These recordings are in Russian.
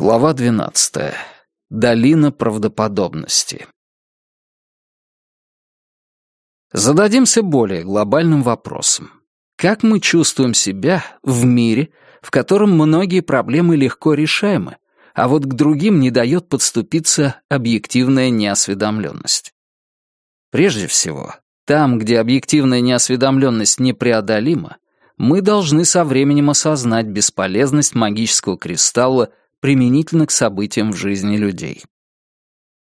Глава 12. Долина правдоподобности. Зададимся более глобальным вопросом. Как мы чувствуем себя в мире, в котором многие проблемы легко решаемы, а вот к другим не дает подступиться объективная неосведомленность? Прежде всего, там, где объективная неосведомленность непреодолима, мы должны со временем осознать бесполезность магического кристалла применительно к событиям в жизни людей.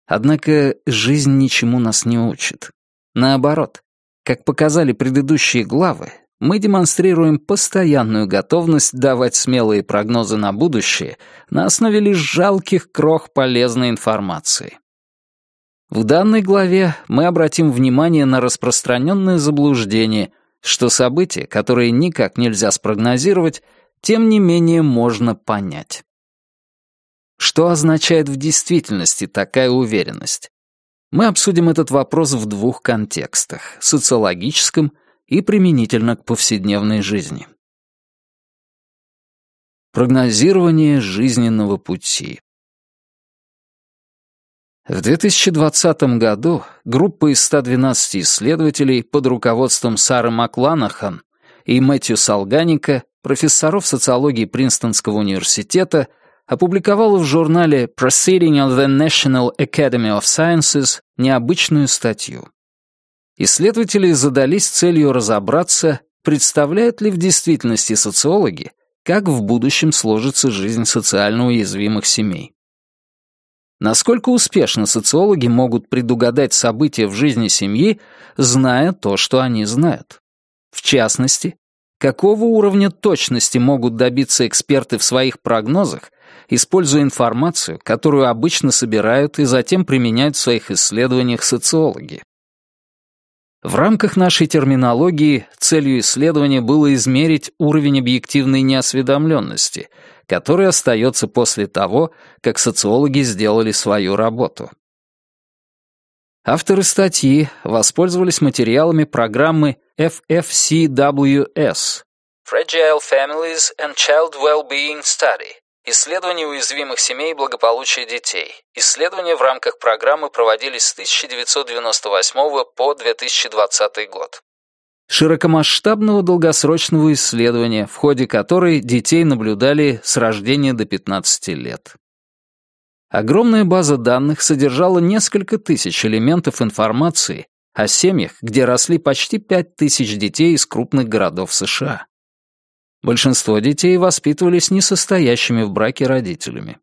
Однако жизнь ничему нас не учит. Наоборот, как показали предыдущие главы, мы демонстрируем постоянную готовность давать смелые прогнозы на будущее на основе лишь жалких крох полезной информации. В данной главе мы обратим внимание на распространенное заблуждение, что события, которые никак нельзя спрогнозировать, тем не менее можно понять. Что означает в действительности такая уверенность? Мы обсудим этот вопрос в двух контекстах — социологическом и применительно к повседневной жизни. Прогнозирование жизненного пути. В 2020 году группа из 112 исследователей под руководством Сары Макланахан и Мэтью Салганика, профессоров социологии Принстонского университета, опубликовала в журнале Proceeding of the National Academy of Sciences необычную статью. Исследователи задались целью разобраться, представляют ли в действительности социологи, как в будущем сложится жизнь социально уязвимых семей. Насколько успешно социологи могут предугадать события в жизни семьи, зная то, что они знают? В частности, какого уровня точности могут добиться эксперты в своих прогнозах, используя информацию, которую обычно собирают и затем применяют в своих исследованиях социологи. В рамках нашей терминологии целью исследования было измерить уровень объективной неосведомленности, который остается после того, как социологи сделали свою работу. Авторы статьи воспользовались материалами программы FFCWS Fragile Families and Child Wellbeing Study Исследования уязвимых семей и благополучия детей. Исследования в рамках программы проводились с 1998 по 2020 год. Широкомасштабного долгосрочного исследования, в ходе которой детей наблюдали с рождения до 15 лет. Огромная база данных содержала несколько тысяч элементов информации о семьях, где росли почти 5 тысяч детей из крупных городов США. Большинство детей воспитывались несостоящими в браке родителями.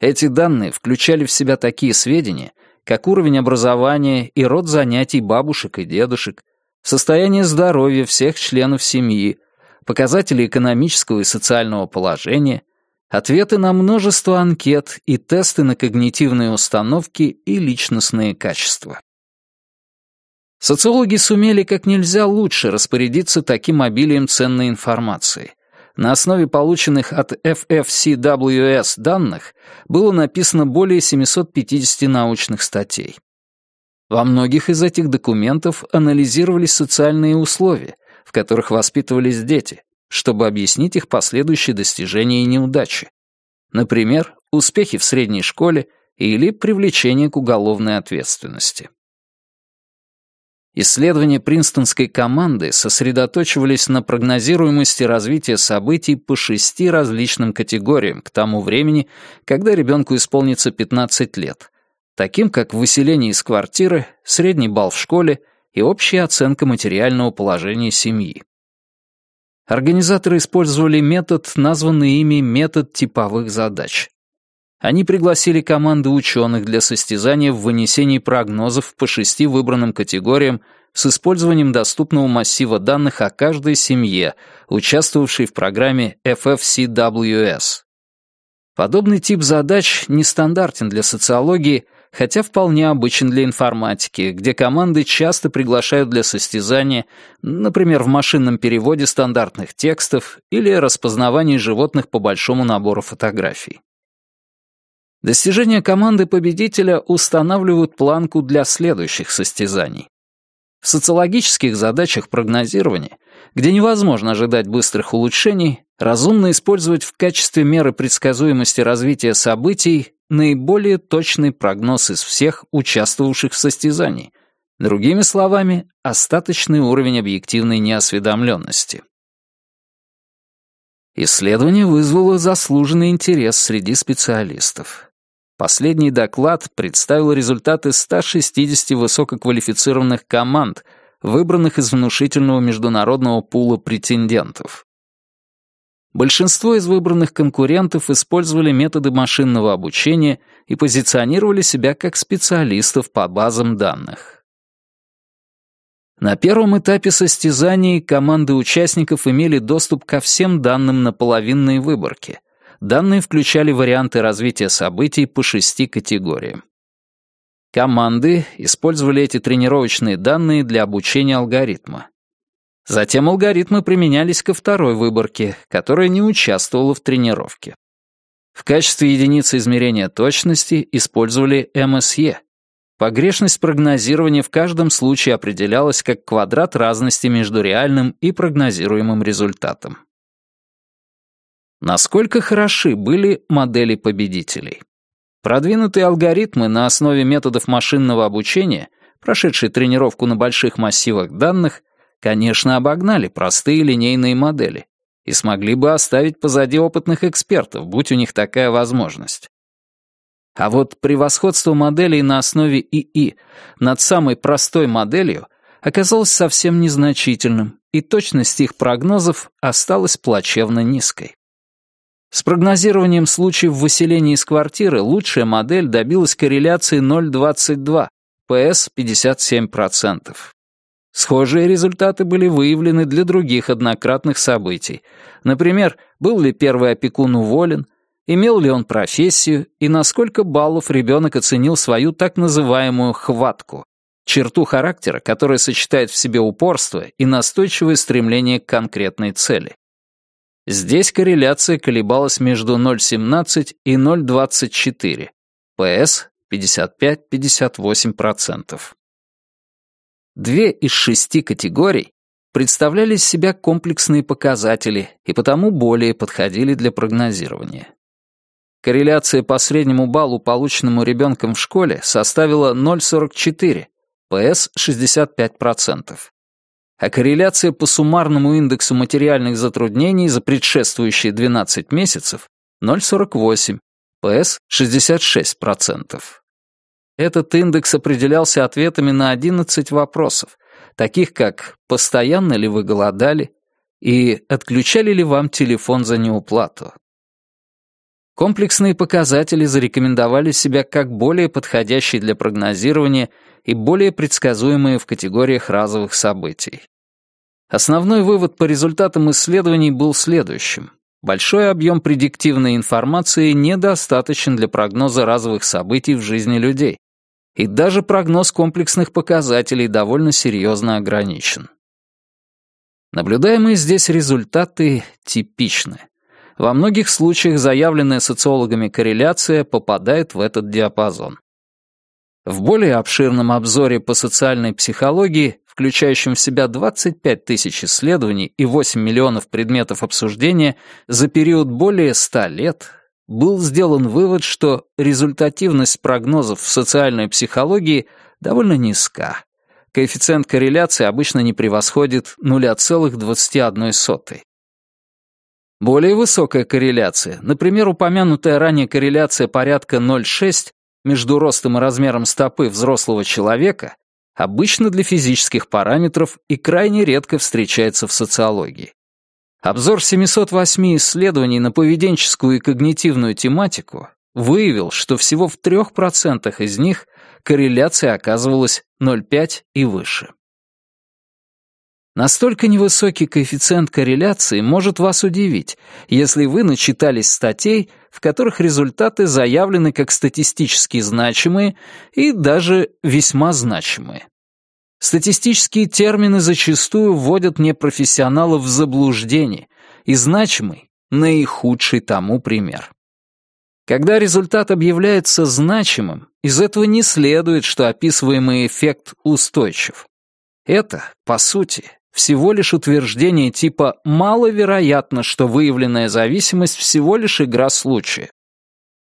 Эти данные включали в себя такие сведения, как уровень образования и род занятий бабушек и дедушек, состояние здоровья всех членов семьи, показатели экономического и социального положения, ответы на множество анкет и тесты на когнитивные установки и личностные качества. Социологи сумели как нельзя лучше распорядиться таким обилием ценной информации. На основе полученных от FFCWS данных было написано более 750 научных статей. Во многих из этих документов анализировались социальные условия, в которых воспитывались дети, чтобы объяснить их последующие достижения и неудачи. Например, успехи в средней школе или привлечение к уголовной ответственности. Исследования принстонской команды сосредоточивались на прогнозируемости развития событий по шести различным категориям к тому времени, когда ребенку исполнится 15 лет, таким как выселение из квартиры, средний балл в школе и общая оценка материального положения семьи. Организаторы использовали метод, названный ими метод типовых задач. Они пригласили команды ученых для состязания в вынесении прогнозов по шести выбранным категориям с использованием доступного массива данных о каждой семье, участвовавшей в программе FFCWS. Подобный тип задач нестандартен для социологии, хотя вполне обычен для информатики, где команды часто приглашают для состязания, например, в машинном переводе стандартных текстов или распознавании животных по большому набору фотографий. Достижения команды победителя устанавливают планку для следующих состязаний. В социологических задачах прогнозирования, где невозможно ожидать быстрых улучшений, разумно использовать в качестве меры предсказуемости развития событий наиболее точный прогноз из всех участвовавших в состязании. Другими словами, остаточный уровень объективной неосведомленности. Исследование вызвало заслуженный интерес среди специалистов. Последний доклад представил результаты 160 высококвалифицированных команд, выбранных из внушительного международного пула претендентов. Большинство из выбранных конкурентов использовали методы машинного обучения и позиционировали себя как специалистов по базам данных. На первом этапе состязаний команды участников имели доступ ко всем данным на половинной выборке. Данные включали варианты развития событий по шести категориям. Команды использовали эти тренировочные данные для обучения алгоритма. Затем алгоритмы применялись ко второй выборке, которая не участвовала в тренировке. В качестве единицы измерения точности использовали МСЕ. Погрешность прогнозирования в каждом случае определялась как квадрат разности между реальным и прогнозируемым результатом. Насколько хороши были модели победителей? Продвинутые алгоритмы на основе методов машинного обучения, прошедшие тренировку на больших массивах данных, конечно, обогнали простые линейные модели и смогли бы оставить позади опытных экспертов, будь у них такая возможность. А вот превосходство моделей на основе ИИ над самой простой моделью оказалось совсем незначительным, и точность их прогнозов осталась плачевно низкой. С прогнозированием случаев выселения из квартиры лучшая модель добилась корреляции 0,22, ПС 57%. Схожие результаты были выявлены для других однократных событий. Например, был ли первый опекун уволен, имел ли он профессию и на сколько баллов ребенок оценил свою так называемую «хватку», черту характера, которая сочетает в себе упорство и настойчивое стремление к конкретной цели. Здесь корреляция колебалась между 0,17 и 0,24, ПС 55-58%. Две из шести категорий представляли из себя комплексные показатели и потому более подходили для прогнозирования. Корреляция по среднему баллу, полученному ребенком в школе, составила 0,44, ПС 65%. А корреляция по суммарному индексу материальных затруднений за предшествующие 12 месяцев 0,48, ПС 66%. Этот индекс определялся ответами на 11 вопросов, таких как «Постоянно ли вы голодали?» и «Отключали ли вам телефон за неуплату?» Комплексные показатели зарекомендовали себя как более подходящие для прогнозирования и более предсказуемые в категориях разовых событий. Основной вывод по результатам исследований был следующим. Большой объем предиктивной информации недостаточен для прогноза разовых событий в жизни людей, и даже прогноз комплексных показателей довольно серьезно ограничен. Наблюдаемые здесь результаты типичны. Во многих случаях заявленная социологами корреляция попадает в этот диапазон. В более обширном обзоре по социальной психологии, включающем в себя 25 тысяч исследований и 8 миллионов предметов обсуждения за период более 100 лет, был сделан вывод, что результативность прогнозов в социальной психологии довольно низка. Коэффициент корреляции обычно не превосходит 0,21. Более высокая корреляция, например, упомянутая ранее корреляция порядка 0,6 между ростом и размером стопы взрослого человека, обычно для физических параметров и крайне редко встречается в социологии. Обзор 708 исследований на поведенческую и когнитивную тематику выявил, что всего в 3% из них корреляция оказывалась 0,5 и выше. Настолько невысокий коэффициент корреляции может вас удивить, если вы начитались статей, в которых результаты заявлены как статистически значимые и даже весьма значимые. Статистические термины зачастую вводят непрофессионалов в заблуждение, и значимый — наихудший тому пример. Когда результат объявляется значимым, из этого не следует, что описываемый эффект устойчив. Это, по сути, всего лишь утверждение типа «маловероятно, что выявленная зависимость всего лишь игра случая».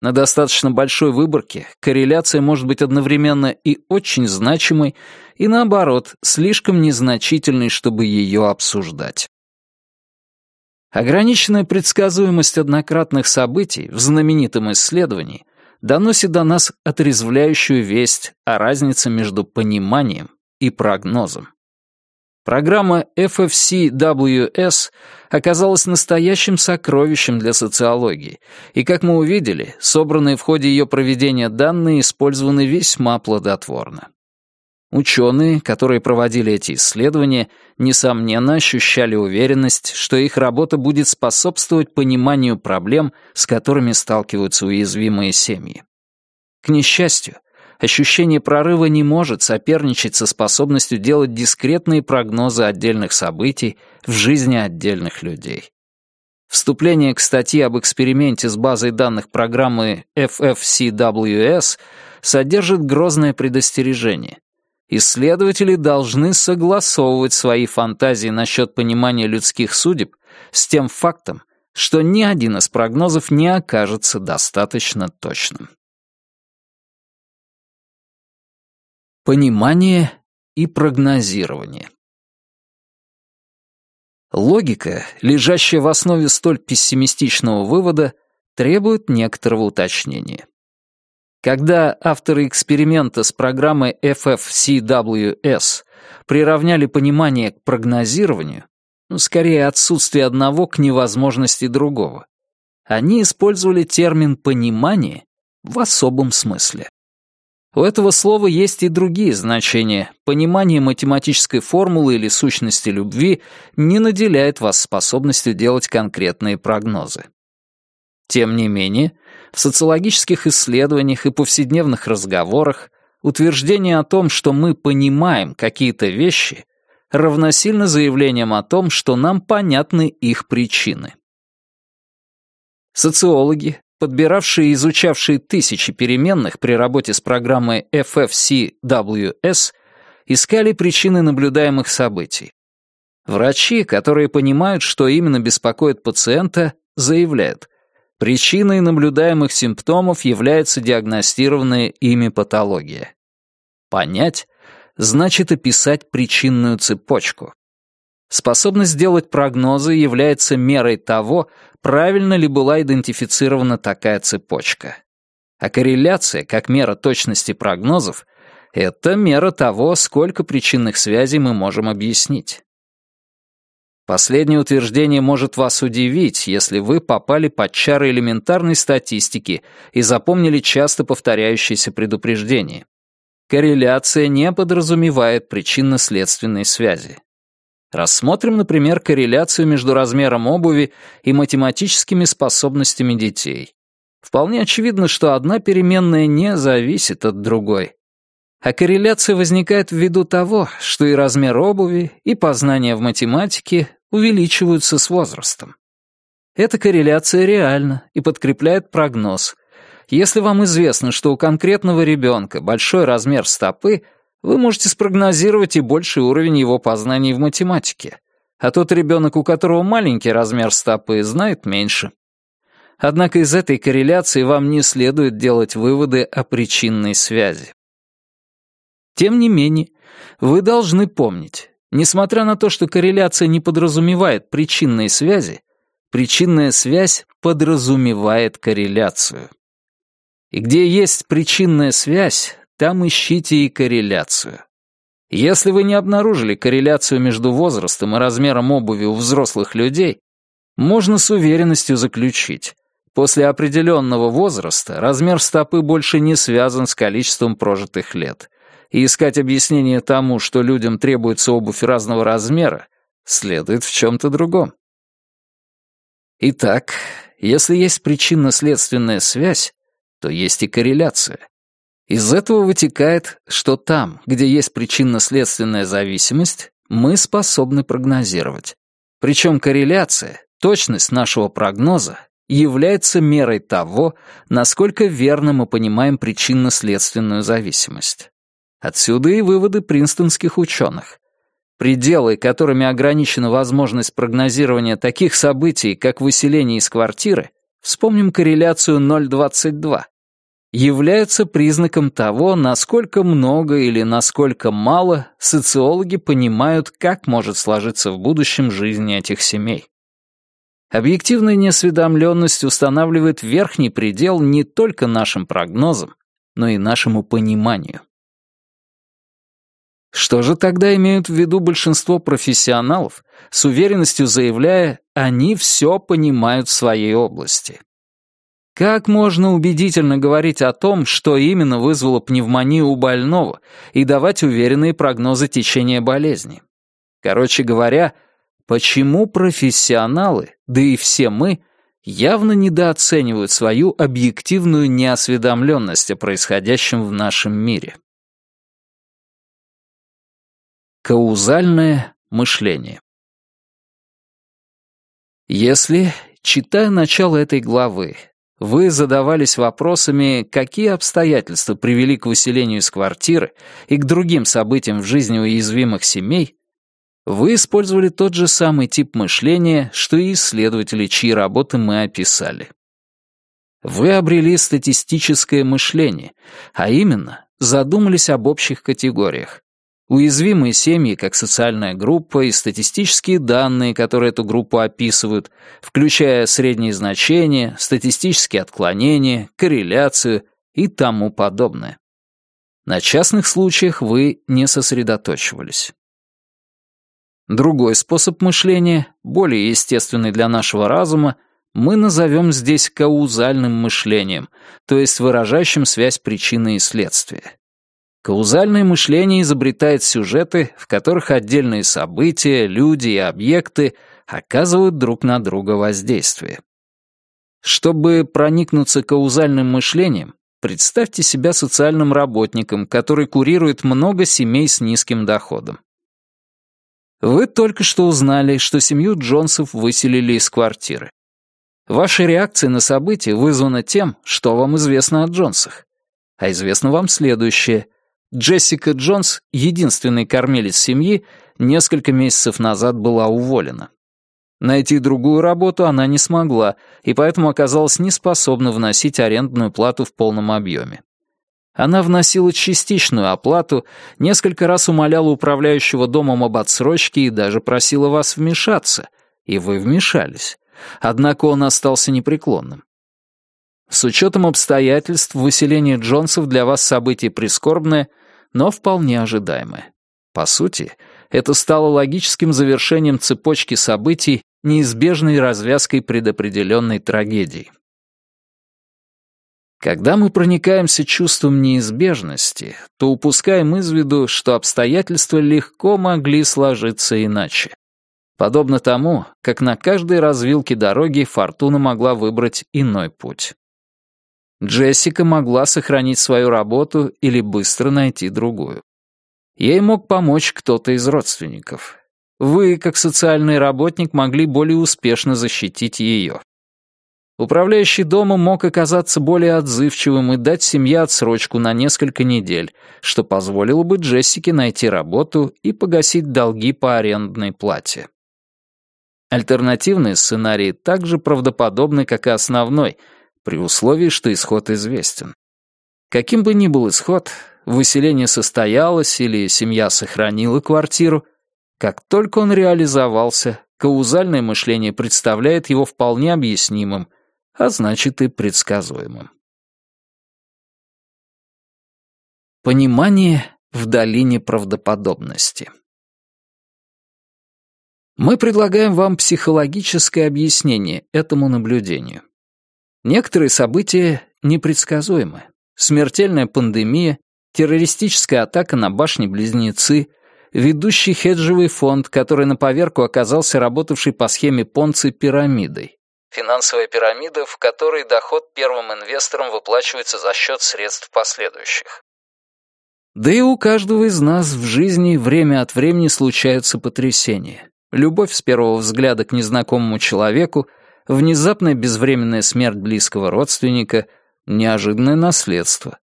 На достаточно большой выборке корреляция может быть одновременно и очень значимой, и наоборот, слишком незначительной, чтобы ее обсуждать. Ограниченная предсказуемость однократных событий в знаменитом исследовании доносит до нас отрезвляющую весть о разнице между пониманием и прогнозом. Программа FFCWS оказалась настоящим сокровищем для социологии, и, как мы увидели, собранные в ходе ее проведения данные использованы весьма плодотворно. Ученые, которые проводили эти исследования, несомненно ощущали уверенность, что их работа будет способствовать пониманию проблем, с которыми сталкиваются уязвимые семьи. К несчастью, ощущение прорыва не может соперничать со способностью делать дискретные прогнозы отдельных событий в жизни отдельных людей. Вступление к статье об эксперименте с базой данных программы FFCWS содержит грозное предостережение. Исследователи должны согласовывать свои фантазии насчет понимания людских судеб с тем фактом, что ни один из прогнозов не окажется достаточно точным. Понимание и прогнозирование. Логика, лежащая в основе столь пессимистичного вывода, требует некоторого уточнения. Когда авторы эксперимента с программой FFCWS приравняли понимание к прогнозированию, ну, скорее отсутствие одного к невозможности другого, они использовали термин «понимание» в особом смысле. У этого слова есть и другие значения. Понимание математической формулы или сущности любви не наделяет вас способностью делать конкретные прогнозы. Тем не менее, в социологических исследованиях и повседневных разговорах утверждение о том, что мы понимаем какие-то вещи, равносильно заявлениям о том, что нам понятны их причины. Социологи, подбиравшие и изучавшие тысячи переменных при работе с программой FFCWS, искали причины наблюдаемых событий. Врачи, которые понимают, что именно беспокоит пациента, заявляют, причиной наблюдаемых симптомов является диагностированная ими патология. Понять значит описать причинную цепочку. Способность сделать прогнозы является мерой того, правильно ли была идентифицирована такая цепочка. А корреляция, как мера точности прогнозов, это мера того, сколько причинных связей мы можем объяснить. Последнее утверждение может вас удивить, если вы попали под чары элементарной статистики и запомнили часто повторяющиеся предупреждения. Корреляция не подразумевает причинно-следственной связи. Рассмотрим, например, корреляцию между размером обуви и математическими способностями детей. Вполне очевидно, что одна переменная не зависит от другой. А корреляция возникает ввиду того, что и размер обуви, и познания в математике увеличиваются с возрастом. Эта корреляция реальна и подкрепляет прогноз. Если вам известно, что у конкретного ребенка большой размер стопы, вы можете спрогнозировать и больший уровень его познаний в математике. А тот ребенок, у которого маленький размер стопы, знает меньше. Однако из этой корреляции вам не следует делать выводы о причинной связи. Тем не менее, вы должны помнить, несмотря на то, что корреляция не подразумевает причинной связи, причинная связь подразумевает корреляцию. И где есть причинная связь, там ищите и корреляцию. Если вы не обнаружили корреляцию между возрастом и размером обуви у взрослых людей, можно с уверенностью заключить, после определенного возраста размер стопы больше не связан с количеством прожитых лет, и искать объяснение тому, что людям требуется обувь разного размера, следует в чем-то другом. Итак, если есть причинно-следственная связь, то есть и корреляция. Из этого вытекает, что там, где есть причинно-следственная зависимость, мы способны прогнозировать. Причем корреляция, точность нашего прогноза, является мерой того, насколько верно мы понимаем причинно-следственную зависимость. Отсюда и выводы принстонских ученых. пределы, которыми ограничена возможность прогнозирования таких событий, как выселение из квартиры, вспомним корреляцию 0,22, являются признаком того, насколько много или насколько мало социологи понимают, как может сложиться в будущем жизнь этих семей. Объективная неосведомленность устанавливает верхний предел не только нашим прогнозам, но и нашему пониманию. Что же тогда имеют в виду большинство профессионалов, с уверенностью заявляя, они все понимают в своей области? Как можно убедительно говорить о том, что именно вызвало пневмонию у больного, и давать уверенные прогнозы течения болезни? Короче говоря, почему профессионалы, да и все мы, явно недооценивают свою объективную неосведомленность о происходящем в нашем мире? Каузальное мышление. Если, читая начало этой главы, вы задавались вопросами, какие обстоятельства привели к выселению из квартиры и к другим событиям в жизни уязвимых семей, вы использовали тот же самый тип мышления, что и исследователи, чьи работы мы описали. Вы обрели статистическое мышление, а именно задумались об общих категориях, Уязвимые семьи как социальная группа и статистические данные, которые эту группу описывают, включая средние значения, статистические отклонения, корреляцию и тому подобное. На частных случаях вы не сосредоточивались. Другой способ мышления, более естественный для нашего разума, мы назовем здесь каузальным мышлением, то есть выражающим связь причины и следствия. Каузальное мышление изобретает сюжеты, в которых отдельные события, люди и объекты оказывают друг на друга воздействие. Чтобы проникнуться каузальным мышлением, представьте себя социальным работником, который курирует много семей с низким доходом. Вы только что узнали, что семью Джонсов выселили из квартиры. Ваша реакция на событие вызвана тем, что вам известно о Джонсах. А известно вам следующее. Джессика Джонс, единственный кормилец семьи, несколько месяцев назад была уволена. Найти другую работу она не смогла, и поэтому оказалась неспособна вносить арендную плату в полном объеме. Она вносила частичную оплату, несколько раз умоляла управляющего домом об отсрочке и даже просила вас вмешаться, и вы вмешались. Однако он остался непреклонным. С учетом обстоятельств, выселение Джонсов для вас событие прискорбное — но вполне ожидаемое. По сути, это стало логическим завершением цепочки событий, неизбежной развязкой предопределенной трагедии. Когда мы проникаемся чувством неизбежности, то упускаем из виду, что обстоятельства легко могли сложиться иначе. Подобно тому, как на каждой развилке дороги фортуна могла выбрать иной путь. Джессика могла сохранить свою работу или быстро найти другую. Ей мог помочь кто-то из родственников. Вы, как социальный работник, могли более успешно защитить ее. Управляющий домом мог оказаться более отзывчивым и дать семье отсрочку на несколько недель, что позволило бы Джессике найти работу и погасить долги по арендной плате. Альтернативные сценарии также правдоподобны, как и основной — при условии, что исход известен. Каким бы ни был исход, выселение состоялось или семья сохранила квартиру, как только он реализовался, каузальное мышление представляет его вполне объяснимым, а значит и предсказуемым. Понимание в долине правдоподобности. Мы предлагаем вам психологическое объяснение этому наблюдению. Некоторые события непредсказуемы. Смертельная пандемия, террористическая атака на башни-близнецы, ведущий хеджевый фонд, который на поверку оказался работавший по схеме Понци пирамидой. Финансовая пирамида, в которой доход первым инвесторам выплачивается за счет средств последующих. Да и у каждого из нас в жизни время от времени случаются потрясения. Любовь с первого взгляда к незнакомому человеку — внезапная безвременная смерть близкого родственника, неожиданное наследство.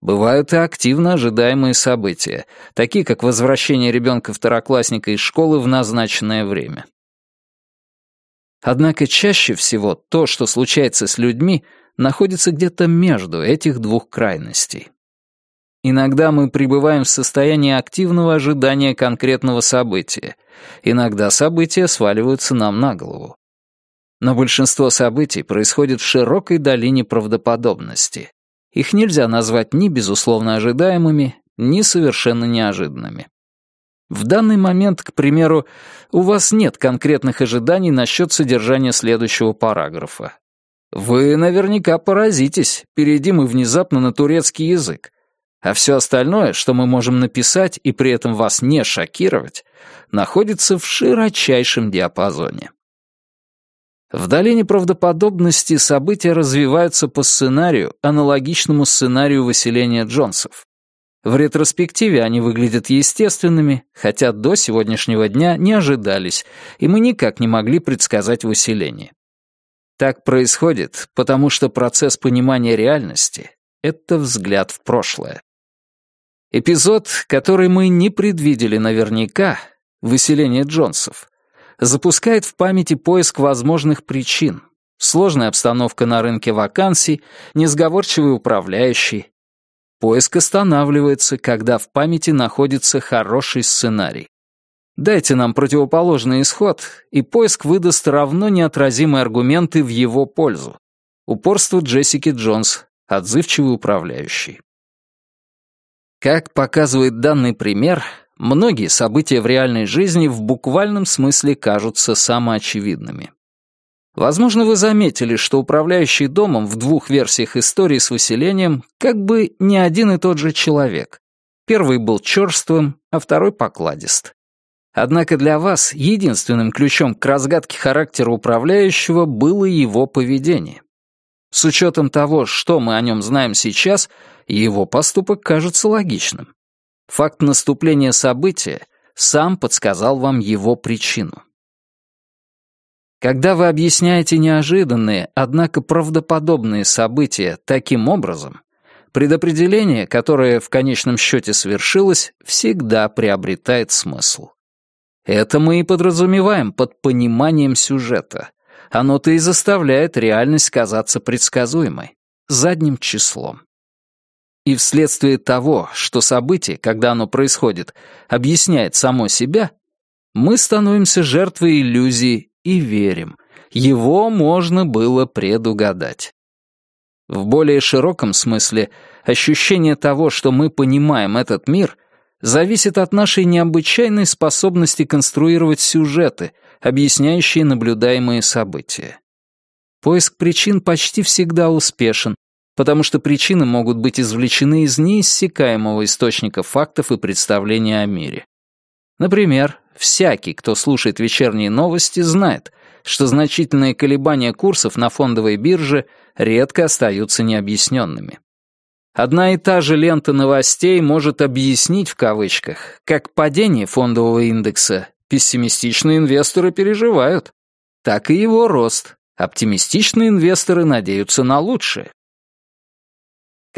Бывают и активно ожидаемые события, такие как возвращение ребенка-второклассника из школы в назначенное время. Однако чаще всего то, что случается с людьми, находится где-то между этих двух крайностей. Иногда мы пребываем в состоянии активного ожидания конкретного события, иногда события сваливаются нам на голову. Но большинство событий происходит в широкой долине правдоподобности. Их нельзя назвать ни безусловно ожидаемыми, ни совершенно неожиданными. В данный момент, к примеру, у вас нет конкретных ожиданий насчет содержания следующего параграфа. Вы наверняка поразитесь, перейдем мы внезапно на турецкий язык. А все остальное, что мы можем написать и при этом вас не шокировать, находится в широчайшем диапазоне. В долине правдоподобности события развиваются по сценарию, аналогичному сценарию выселения Джонсов. В ретроспективе они выглядят естественными, хотя до сегодняшнего дня не ожидались, и мы никак не могли предсказать выселение. Так происходит, потому что процесс понимания реальности — это взгляд в прошлое. Эпизод, который мы не предвидели наверняка, выселение Джонсов, запускает в памяти поиск возможных причин. Сложная обстановка на рынке вакансий, несговорчивый управляющий. Поиск останавливается, когда в памяти находится хороший сценарий. Дайте нам противоположный исход, и поиск выдаст равно неотразимые аргументы в его пользу. Упорство Джессики Джонс, отзывчивый управляющий. Как показывает данный пример, Многие события в реальной жизни в буквальном смысле кажутся самоочевидными. Возможно, вы заметили, что управляющий домом в двух версиях истории с выселением как бы не один и тот же человек. Первый был черствым, а второй покладист. Однако для вас единственным ключом к разгадке характера управляющего было его поведение. С учетом того, что мы о нем знаем сейчас, его поступок кажется логичным. Факт наступления события сам подсказал вам его причину. Когда вы объясняете неожиданные, однако правдоподобные события таким образом, предопределение, которое в конечном счете свершилось, всегда приобретает смысл. Это мы и подразумеваем под пониманием сюжета. Оно-то и заставляет реальность казаться предсказуемой, задним числом. И вследствие того, что событие, когда оно происходит, объясняет само себя, мы становимся жертвой иллюзии и верим. Его можно было предугадать. В более широком смысле ощущение того, что мы понимаем этот мир, зависит от нашей необычайной способности конструировать сюжеты, объясняющие наблюдаемые события. Поиск причин почти всегда успешен, потому что причины могут быть извлечены из неиссякаемого источника фактов и представлений о мире. Например, всякий, кто слушает вечерние новости, знает, что значительные колебания курсов на фондовой бирже редко остаются необъясненными. Одна и та же лента новостей может объяснить в кавычках, как падение фондового индекса пессимистичные инвесторы переживают, так и его рост. Оптимистичные инвесторы надеются на лучшее.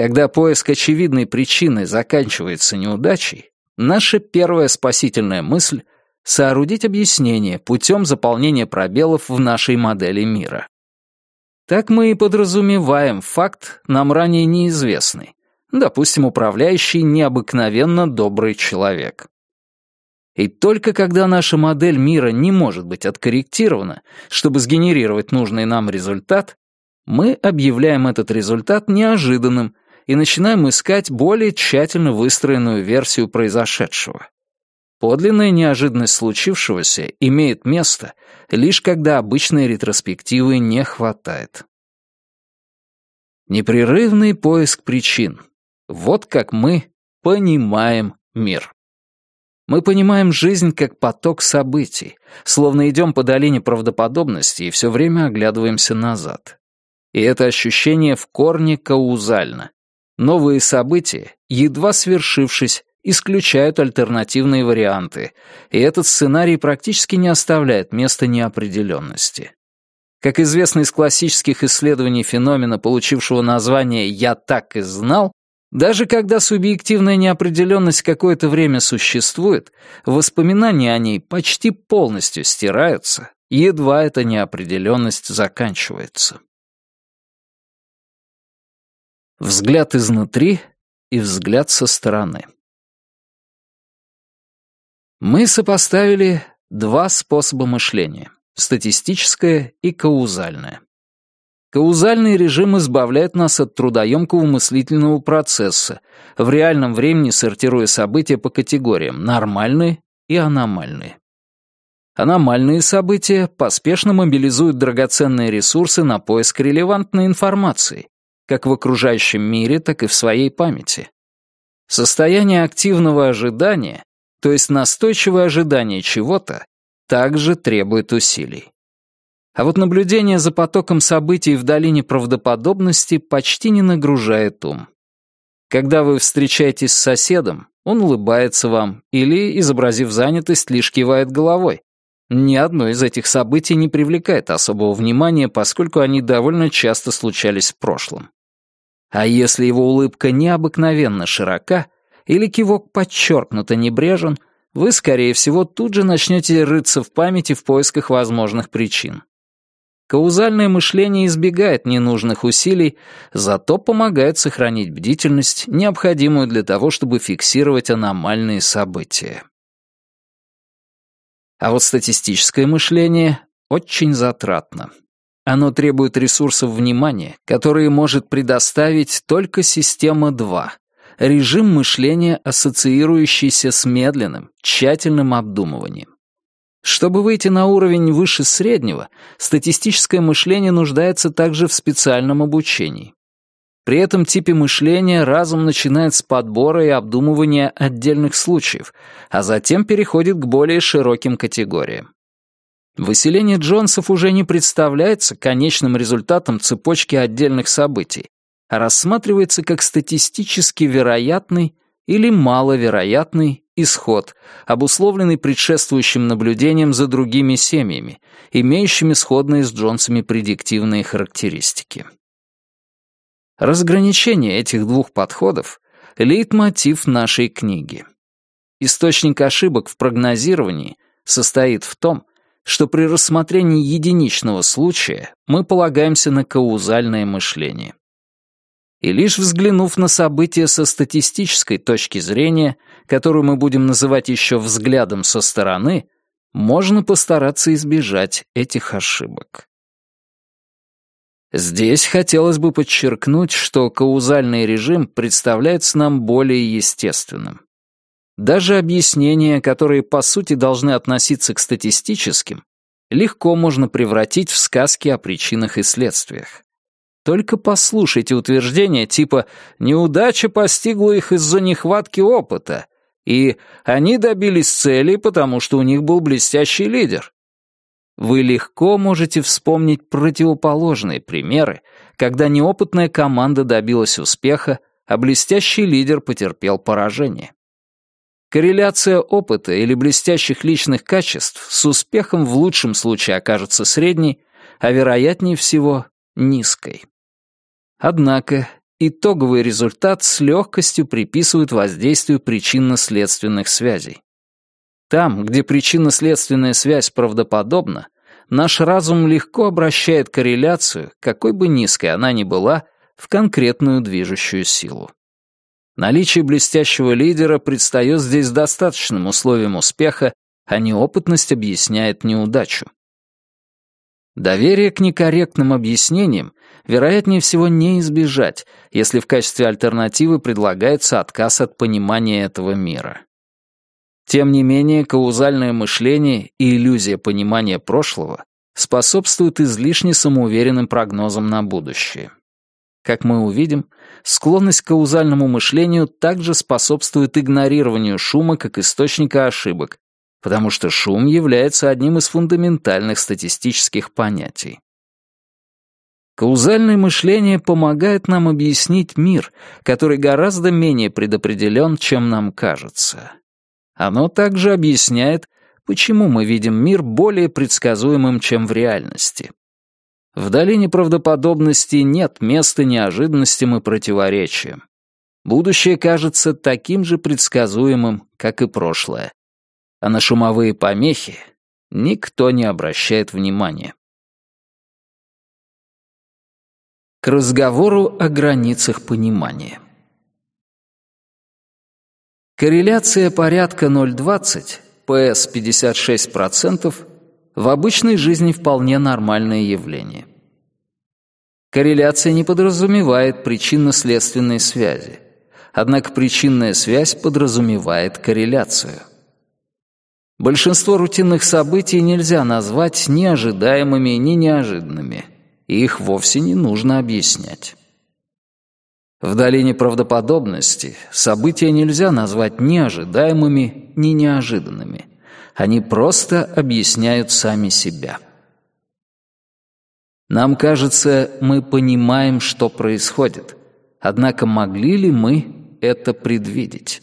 Когда поиск очевидной причины заканчивается неудачей, наша первая спасительная мысль — соорудить объяснение путем заполнения пробелов в нашей модели мира. Так мы и подразумеваем факт, нам ранее неизвестный. Допустим, управляющий необыкновенно добрый человек. И только когда наша модель мира не может быть откорректирована, чтобы сгенерировать нужный нам результат, мы объявляем этот результат неожиданным и начинаем искать более тщательно выстроенную версию произошедшего. Подлинная неожиданность случившегося имеет место, лишь когда обычной ретроспективы не хватает. Непрерывный поиск причин. Вот как мы понимаем мир. Мы понимаем жизнь как поток событий, словно идем по долине правдоподобности и все время оглядываемся назад. И это ощущение в корне каузально. Новые события, едва свершившись, исключают альтернативные варианты, и этот сценарий практически не оставляет места неопределенности. Как известно из классических исследований феномена, получившего название «я так и знал», Даже когда субъективная неопределенность какое-то время существует, воспоминания о ней почти полностью стираются, едва эта неопределенность заканчивается. Взгляд изнутри и взгляд со стороны. Мы сопоставили два способа мышления — статистическое и каузальное. Каузальный режим избавляет нас от трудоемкого мыслительного процесса, в реальном времени сортируя события по категориям нормальные и аномальные. Аномальные события поспешно мобилизуют драгоценные ресурсы на поиск релевантной информации, как в окружающем мире, так и в своей памяти. Состояние активного ожидания, то есть настойчивое ожидание чего-то, также требует усилий. А вот наблюдение за потоком событий в долине правдоподобности почти не нагружает ум. Когда вы встречаетесь с соседом, он улыбается вам или, изобразив занятость, лишь кивает головой. Ни одно из этих событий не привлекает особого внимания, поскольку они довольно часто случались в прошлом. А если его улыбка необыкновенно широка или кивок подчеркнуто небрежен, вы, скорее всего, тут же начнете рыться в памяти в поисках возможных причин. Каузальное мышление избегает ненужных усилий, зато помогает сохранить бдительность, необходимую для того, чтобы фиксировать аномальные события. А вот статистическое мышление очень затратно. Оно требует ресурсов внимания, которые может предоставить только система 2, режим мышления, ассоциирующийся с медленным, тщательным обдумыванием. Чтобы выйти на уровень выше среднего, статистическое мышление нуждается также в специальном обучении. При этом типе мышления разум начинает с подбора и обдумывания отдельных случаев, а затем переходит к более широким категориям. Выселение Джонсов уже не представляется конечным результатом цепочки отдельных событий, а рассматривается как статистически вероятный или маловероятный исход, обусловленный предшествующим наблюдением за другими семьями, имеющими сходные с Джонсами предиктивные характеристики. Разграничение этих двух подходов — лейтмотив нашей книги. Источник ошибок в прогнозировании состоит в том, что при рассмотрении единичного случая мы полагаемся на каузальное мышление и лишь взглянув на события со статистической точки зрения, которую мы будем называть еще взглядом со стороны, можно постараться избежать этих ошибок. Здесь хотелось бы подчеркнуть, что каузальный режим представляется нам более естественным. Даже объяснения, которые по сути должны относиться к статистическим, легко можно превратить в сказки о причинах и следствиях. Только послушайте утверждения типа «неудача постигла их из-за нехватки опыта» и «они добились цели, потому что у них был блестящий лидер». Вы легко можете вспомнить противоположные примеры, когда неопытная команда добилась успеха, а блестящий лидер потерпел поражение. Корреляция опыта или блестящих личных качеств с успехом в лучшем случае окажется средней, а вероятнее всего низкой. Однако итоговый результат с легкостью приписывают воздействию причинно-следственных связей. Там, где причинно-следственная связь правдоподобна, наш разум легко обращает корреляцию, какой бы низкой она ни была, в конкретную движущую силу. Наличие блестящего лидера предстает здесь достаточным условием успеха, а неопытность объясняет неудачу. Доверие к некорректным объяснениям вероятнее всего не избежать, если в качестве альтернативы предлагается отказ от понимания этого мира. Тем не менее, каузальное мышление и иллюзия понимания прошлого способствуют излишне самоуверенным прогнозам на будущее. Как мы увидим, склонность к каузальному мышлению также способствует игнорированию шума как источника ошибок, потому что шум является одним из фундаментальных статистических понятий. Каузальное мышление помогает нам объяснить мир, который гораздо менее предопределен, чем нам кажется. Оно также объясняет, почему мы видим мир более предсказуемым, чем в реальности. В долине правдоподобности нет места неожиданностям и противоречиям. Будущее кажется таким же предсказуемым, как и прошлое. А на шумовые помехи никто не обращает внимания. К разговору о границах понимания. Корреляция порядка 0,20, ПС 56%, в обычной жизни вполне нормальное явление. Корреляция не подразумевает причинно-следственной связи. Однако причинная связь подразумевает корреляцию. Большинство рутинных событий нельзя назвать ни ожидаемыми, ни неожиданными, и их вовсе не нужно объяснять. В долине правдоподобности события нельзя назвать ни ожидаемыми, ни неожиданными. Они просто объясняют сами себя. Нам кажется, мы понимаем, что происходит. Однако могли ли мы это предвидеть?